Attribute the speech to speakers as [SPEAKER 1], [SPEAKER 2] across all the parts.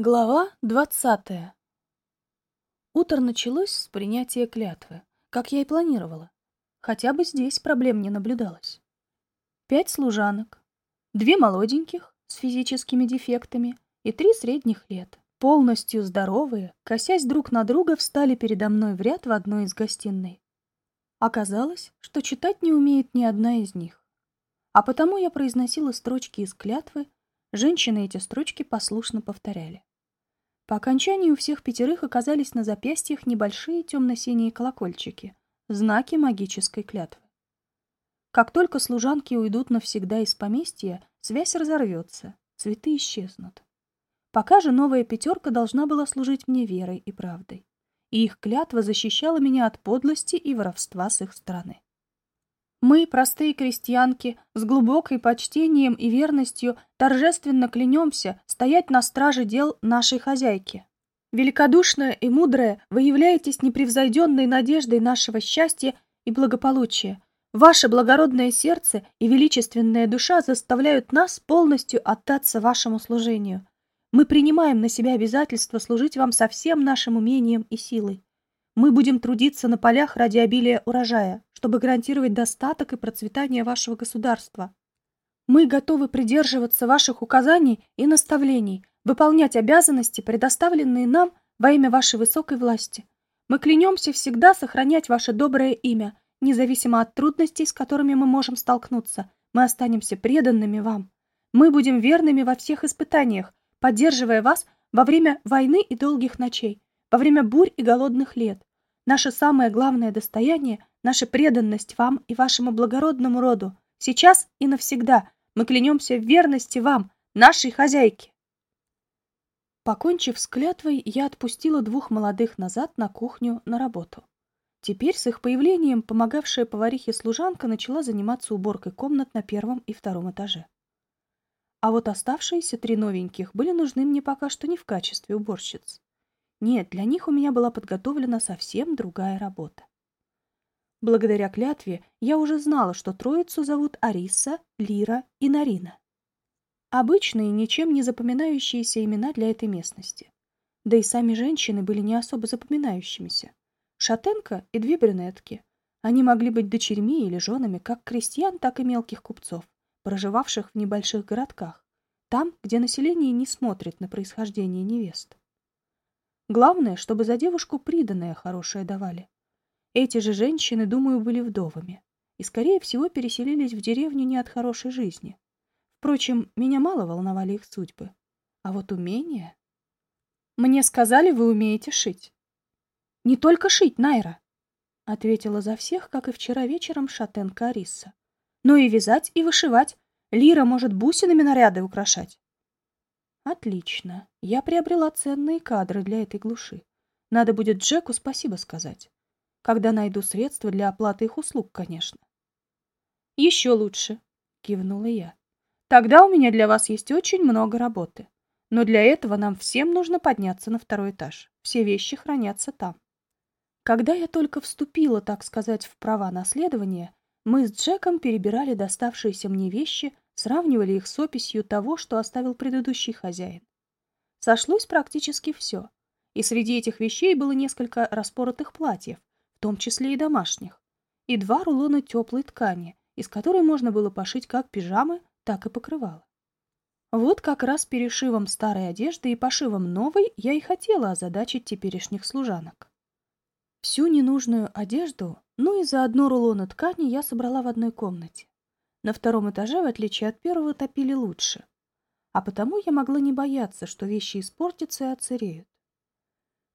[SPEAKER 1] Глава двадцатая Утро началось с принятия клятвы, как я и планировала. Хотя бы здесь проблем не наблюдалось. Пять служанок, две молоденьких с физическими дефектами и три средних лет, полностью здоровые, косясь друг на друга, встали передо мной в ряд в одной из гостиной. Оказалось, что читать не умеет ни одна из них. А потому я произносила строчки из клятвы, женщины эти строчки послушно повторяли. По окончании у всех пятерых оказались на запястьях небольшие темно-синие колокольчики, знаки магической клятвы. Как только служанки уйдут навсегда из поместья, связь разорвется, цветы исчезнут. Пока же новая пятерка должна была служить мне верой и правдой, и их клятва защищала меня от подлости и воровства с их стороны. Мы, простые крестьянки, с глубокой почтением и верностью торжественно клянемся стоять на страже дел нашей хозяйки. Великодушная и мудрая, вы являетесь непревзойденной надеждой нашего счастья и благополучия. Ваше благородное сердце и величественная душа заставляют нас полностью отдаться вашему служению. Мы принимаем на себя обязательство служить вам со всем нашим умением и силой. Мы будем трудиться на полях ради обилия урожая, чтобы гарантировать достаток и процветание вашего государства. Мы готовы придерживаться ваших указаний и наставлений, выполнять обязанности, предоставленные нам во имя вашей высокой власти. Мы клянемся всегда сохранять ваше доброе имя, независимо от трудностей, с которыми мы можем столкнуться. Мы останемся преданными вам. Мы будем верными во всех испытаниях, поддерживая вас во время войны и долгих ночей, во время бурь и голодных лет, Наше самое главное достояние — наша преданность вам и вашему благородному роду. Сейчас и навсегда мы клянемся в верности вам, нашей хозяйке. Покончив с клятвой, я отпустила двух молодых назад на кухню на работу. Теперь с их появлением помогавшая поварихе служанка начала заниматься уборкой комнат на первом и втором этаже. А вот оставшиеся три новеньких были нужны мне пока что не в качестве уборщиц. Нет, для них у меня была подготовлена совсем другая работа. Благодаря клятве я уже знала, что троицу зовут Ариса, Лира и Нарина. Обычные, ничем не запоминающиеся имена для этой местности. Да и сами женщины были не особо запоминающимися. Шатенка и две брюнетки. Они могли быть дочерьми или женами как крестьян, так и мелких купцов, проживавших в небольших городках, там, где население не смотрит на происхождение невест. Главное, чтобы за девушку приданное хорошее давали. Эти же женщины, думаю, были вдовами и, скорее всего, переселились в деревню не от хорошей жизни. Впрочем, меня мало волновали их судьбы. А вот умения... Мне сказали, вы умеете шить. Не только шить, Найра, — ответила за всех, как и вчера вечером шатенка Ариса. Но и вязать, и вышивать. Лира может бусинами наряды украшать. Отлично. Я приобрела ценные кадры для этой глуши. Надо будет Джеку спасибо сказать. Когда найду средства для оплаты их услуг, конечно. Еще лучше, кивнула я. Тогда у меня для вас есть очень много работы. Но для этого нам всем нужно подняться на второй этаж. Все вещи хранятся там. Когда я только вступила, так сказать, в права наследования, мы с Джеком перебирали доставшиеся мне вещи Сравнивали их с описью того, что оставил предыдущий хозяин. Сошлось практически все. И среди этих вещей было несколько распоротых платьев, в том числе и домашних, и два рулона теплой ткани, из которой можно было пошить как пижамы, так и покрывало. Вот как раз перешивом старой одежды и пошивом новой я и хотела озадачить теперешних служанок. Всю ненужную одежду, ну и заодно рулоны ткани я собрала в одной комнате. На втором этаже, в отличие от первого, топили лучше. А потому я могла не бояться, что вещи испортятся и оцереют.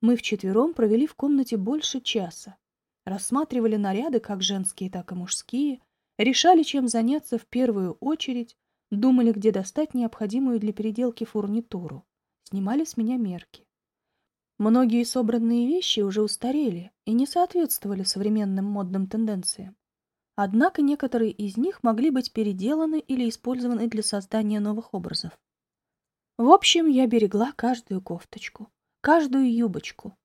[SPEAKER 1] Мы вчетвером провели в комнате больше часа. Рассматривали наряды, как женские, так и мужские, решали, чем заняться в первую очередь, думали, где достать необходимую для переделки фурнитуру, снимали с меня мерки. Многие собранные вещи уже устарели и не соответствовали современным модным тенденциям. Однако некоторые из них могли быть переделаны или использованы для создания новых образов. В общем, я берегла каждую кофточку, каждую юбочку.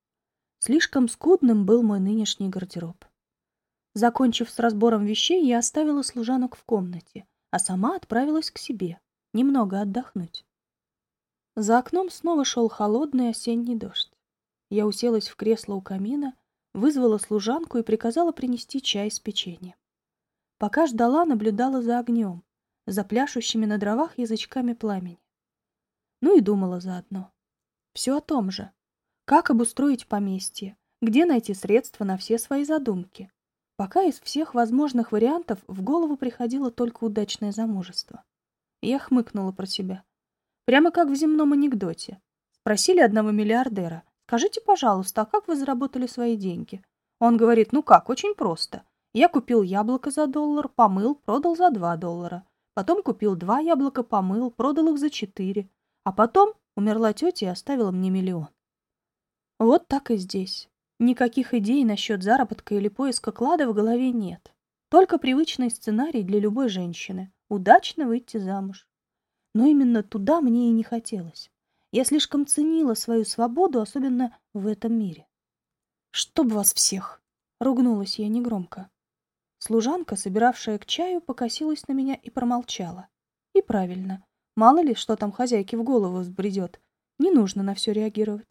[SPEAKER 1] Слишком скудным был мой нынешний гардероб. Закончив с разбором вещей, я оставила служанок в комнате, а сама отправилась к себе, немного отдохнуть. За окном снова шел холодный осенний дождь. Я уселась в кресло у камина, вызвала служанку и приказала принести чай с печеньем. Пока ждала, наблюдала за огнем, за пляшущими на дровах язычками пламени. Ну и думала заодно. Все о том же. Как обустроить поместье, где найти средства на все свои задумки. Пока из всех возможных вариантов в голову приходило только удачное замужество. Я хмыкнула про себя. Прямо как в земном анекдоте. Спросили одного миллиардера, скажите, пожалуйста, а как вы заработали свои деньги? Он говорит, ну как, очень просто. Я купил яблоко за доллар, помыл, продал за два доллара. Потом купил два яблока, помыл, продал их за четыре. А потом умерла тетя и оставила мне миллион. Вот так и здесь. Никаких идей насчет заработка или поиска клада в голове нет. Только привычный сценарий для любой женщины – удачно выйти замуж. Но именно туда мне и не хотелось. Я слишком ценила свою свободу, особенно в этом мире. «Чтоб вас всех!» — ругнулась я негромко. Служанка, собиравшая к чаю, покосилась на меня и промолчала. И правильно. Мало ли, что там хозяйке в голову взбредет. Не нужно на все реагировать.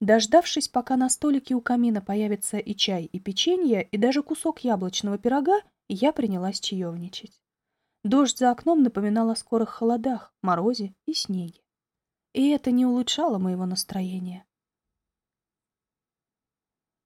[SPEAKER 1] Дождавшись, пока на столике у камина появится и чай, и печенье, и даже кусок яблочного пирога, я принялась чаевничать. Дождь за окном напоминал о скорых холодах, морозе и снеге. И это не улучшало моего настроения.